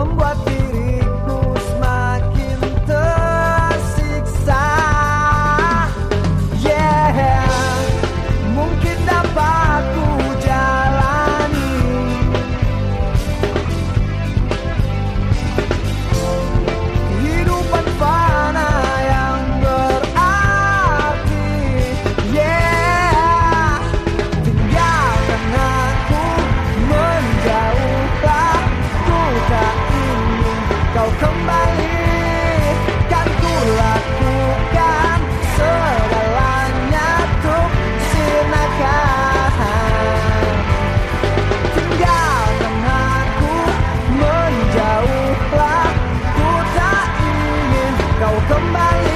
membuat diriku I come back.